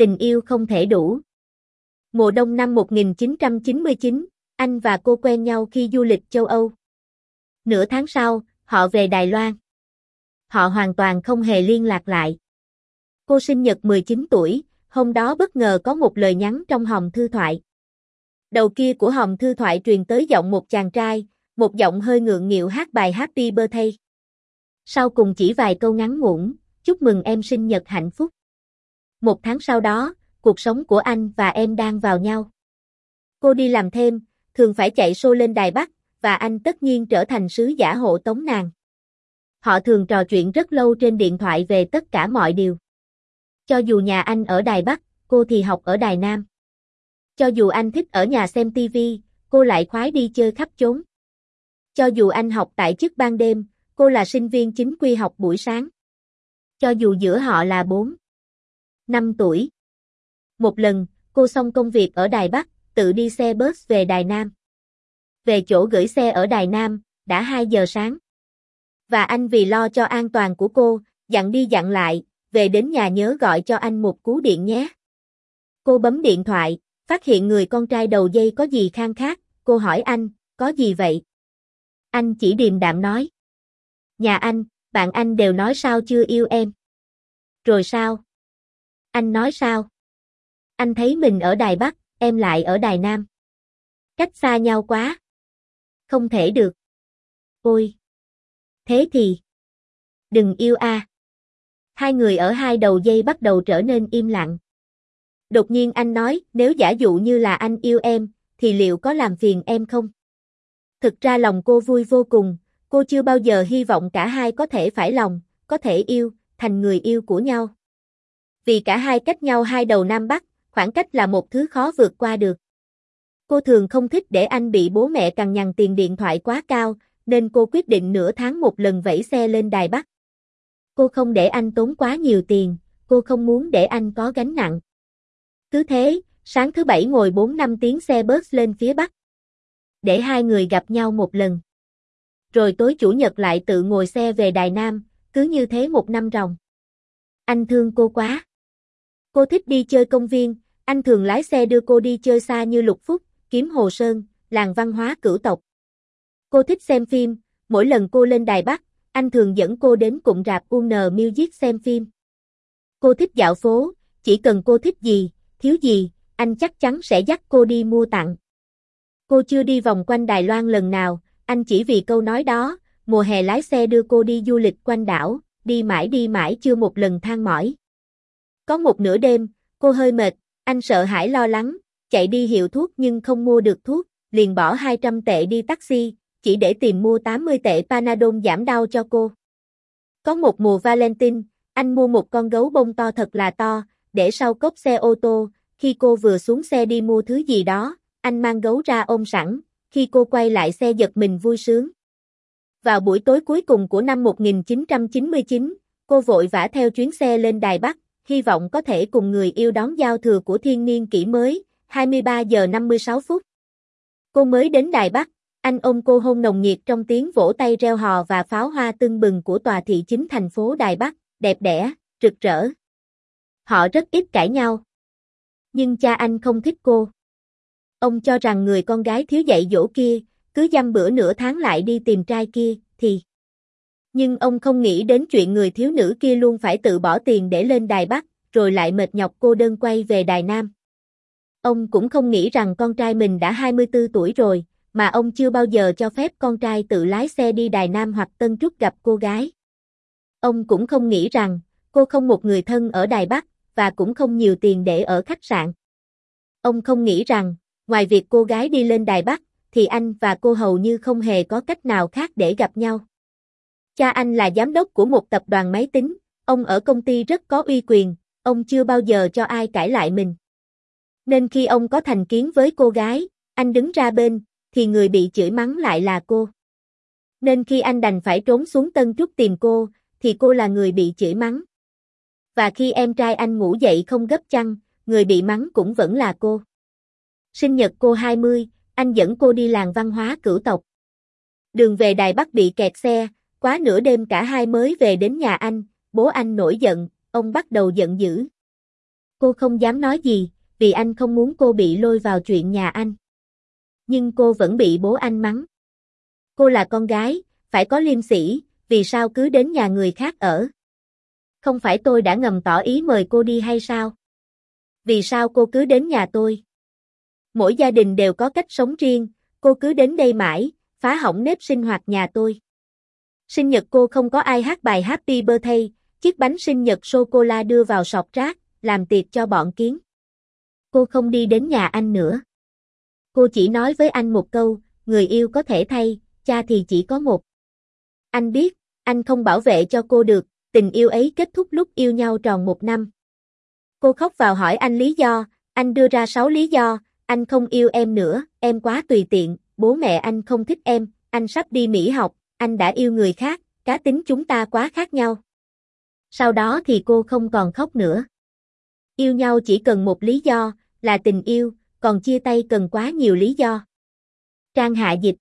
Tình yêu không thể đủ. Mùa đông năm 1999, anh và cô quen nhau khi du lịch châu Âu. Nửa tháng sau, họ về Đài Loan. Họ hoàn toàn không hề liên lạc lại. Cô sinh nhật 19 tuổi, hôm đó bất ngờ có một lời nhắn trong hòm thư thoại. Đầu kia của hòm thư thoại truyền tới giọng một chàng trai, một giọng hơi ngượng nghịu hát bài Happy Birthday. Sau cùng chỉ vài câu ngắn ngủn, chúc mừng em sinh nhật hạnh phúc. Một tháng sau đó, cuộc sống của anh và em đang vào nhau. Cô đi làm thêm, thường phải chạy xô lên Đài Bắc, và anh tất nhiên trở thành sứ giả hộ tống nàng. Họ thường trò chuyện rất lâu trên điện thoại về tất cả mọi điều. Cho dù nhà anh ở Đài Bắc, cô thì học ở Đài Nam. Cho dù anh thích ở nhà xem TV, cô lại khoái đi chơi khắp chốn. Cho dù anh học tại chức ban đêm, cô là sinh viên chính quy học buổi sáng. Cho dù giữa họ là 4, 5 tuổi. Một lần, cô xong công việc ở Đài Bắc, tự đi xe bus về Đài Nam. Về chỗ gửi xe ở Đài Nam, đã 2 giờ sáng. Và anh vì lo cho an toàn của cô, dặn đi dặn lại, về đến nhà nhớ gọi cho anh một cú điện nhé. Cô bấm điện thoại, phát hiện người con trai đầu dây có gì khang khác, cô hỏi anh, có gì vậy? Anh chỉ điềm đạm nói. Nhà anh, bạn anh đều nói sao chưa yêu em. Rồi sao? Anh nói sao? Anh thấy mình ở Đài Bắc, em lại ở Đài Nam. Cách xa nhau quá. Không thể được. Ôi! Thế thì... Đừng yêu a. Hai người ở hai đầu dây bắt đầu trở nên im lặng. Đột nhiên anh nói, nếu giả dụ như là anh yêu em, thì liệu có làm phiền em không? Thực ra lòng cô vui vô cùng, cô chưa bao giờ hy vọng cả hai có thể phải lòng, có thể yêu, thành người yêu của nhau. Vì cả hai cách nhau hai đầu Nam Bắc, khoảng cách là một thứ khó vượt qua được. Cô thường không thích để anh bị bố mẹ cằn nhằn tiền điện thoại quá cao, nên cô quyết định nửa tháng một lần vẫy xe lên Đài Bắc. Cô không để anh tốn quá nhiều tiền, cô không muốn để anh có gánh nặng. Cứ thế, sáng thứ bảy ngồi 4 năm tiếng xe bus lên phía Bắc. Để hai người gặp nhau một lần. Rồi tối chủ nhật lại tự ngồi xe về Đài Nam, cứ như thế một năm ròng. Anh thương cô quá. Cô thích đi chơi công viên, anh thường lái xe đưa cô đi chơi xa như Lục Phúc, Kiếm Hồ Sơn, làng văn hóa cửu tộc. Cô thích xem phim, mỗi lần cô lên Đài Bắc, anh thường dẫn cô đến cụm rạp UN Music xem phim. Cô thích dạo phố, chỉ cần cô thích gì, thiếu gì, anh chắc chắn sẽ dắt cô đi mua tặng. Cô chưa đi vòng quanh Đài Loan lần nào, anh chỉ vì câu nói đó, mùa hè lái xe đưa cô đi du lịch quanh đảo, đi mãi đi mãi chưa một lần than mỏi. Có một nửa đêm, cô hơi mệt, anh sợ hãi lo lắng, chạy đi hiệu thuốc nhưng không mua được thuốc, liền bỏ 200 tệ đi taxi, chỉ để tìm mua 80 tệ Panadol giảm đau cho cô. Có một mùa Valentine, anh mua một con gấu bông to thật là to, để sau cốp xe ô tô, khi cô vừa xuống xe đi mua thứ gì đó, anh mang gấu ra ôm sẵn, khi cô quay lại xe giật mình vui sướng. Vào buổi tối cuối cùng của năm 1999, cô vội vã theo chuyến xe lên Đài Bắc, hy vọng có thể cùng người yêu đón giao thừa của thiên niên kỷ mới, 23 giờ 56 phút. Cô mới đến Đài Bắc, anh ôm cô hôn nồng nhiệt trong tiếng vỗ tay reo hò và pháo hoa tưng bừng của tòa thị chính thành phố Đài Bắc, đẹp đẽ, rực rỡ. Họ rất ít cãi nhau. Nhưng cha anh không thích cô. Ông cho rằng người con gái thiếu dạy dỗ kia, cứ dăm bữa nửa tháng lại đi tìm trai kia, thì... Nhưng ông không nghĩ đến chuyện người thiếu nữ kia luôn phải tự bỏ tiền để lên Đài Bắc, rồi lại mệt nhọc cô đơn quay về Đài Nam. Ông cũng không nghĩ rằng con trai mình đã 24 tuổi rồi, mà ông chưa bao giờ cho phép con trai tự lái xe đi Đài Nam hoặc Tân Trúc gặp cô gái. Ông cũng không nghĩ rằng, cô không một người thân ở Đài Bắc, và cũng không nhiều tiền để ở khách sạn. Ông không nghĩ rằng, ngoài việc cô gái đi lên Đài Bắc, thì anh và cô hầu như không hề có cách nào khác để gặp nhau. Cha anh là giám đốc của một tập đoàn máy tính, ông ở công ty rất có uy quyền, ông chưa bao giờ cho ai cãi lại mình. Nên khi ông có thành kiến với cô gái, anh đứng ra bên, thì người bị chửi mắng lại là cô. Nên khi anh đành phải trốn xuống Tân Trúc tìm cô, thì cô là người bị chửi mắng. Và khi em trai anh ngủ dậy không gấp chăn, người bị mắng cũng vẫn là cô. Sinh nhật cô 20, anh dẫn cô đi làng văn hóa cửu tộc. Đường về Đài Bắc bị kẹt xe, quá nửa đêm cả hai mới về đến nhà anh, bố anh nổi giận, ông bắt đầu giận dữ. Cô không dám nói gì, vì anh không muốn cô bị lôi vào chuyện nhà anh. Nhưng cô vẫn bị bố anh mắng. Cô là con gái, phải có liêm sỉ, vì sao cứ đến nhà người khác ở? Không phải tôi đã ngầm tỏ ý mời cô đi hay sao? Vì sao cô cứ đến nhà tôi? Mỗi gia đình đều có cách sống riêng, cô cứ đến đây mãi, phá hỏng nếp sinh hoạt nhà tôi. Sinh nhật cô không có ai hát bài Happy Birthday, chiếc bánh sinh nhật sô-cô-la đưa vào sọt rác, làm tiệc cho bọn kiến. Cô không đi đến nhà anh nữa. Cô chỉ nói với anh một câu, người yêu có thể thay, cha thì chỉ có một. Anh biết, anh không bảo vệ cho cô được, tình yêu ấy kết thúc lúc yêu nhau tròn một năm. Cô khóc vào hỏi anh lý do, anh đưa ra sáu lý do, anh không yêu em nữa, em quá tùy tiện, bố mẹ anh không thích em, anh sắp đi Mỹ học, anh đã yêu người khác, cá tính chúng ta quá khác nhau. Sau đó thì cô không còn khóc nữa. Yêu nhau chỉ cần một lý do, là tình yêu, còn chia tay cần quá nhiều lý do. Trang hạ dịch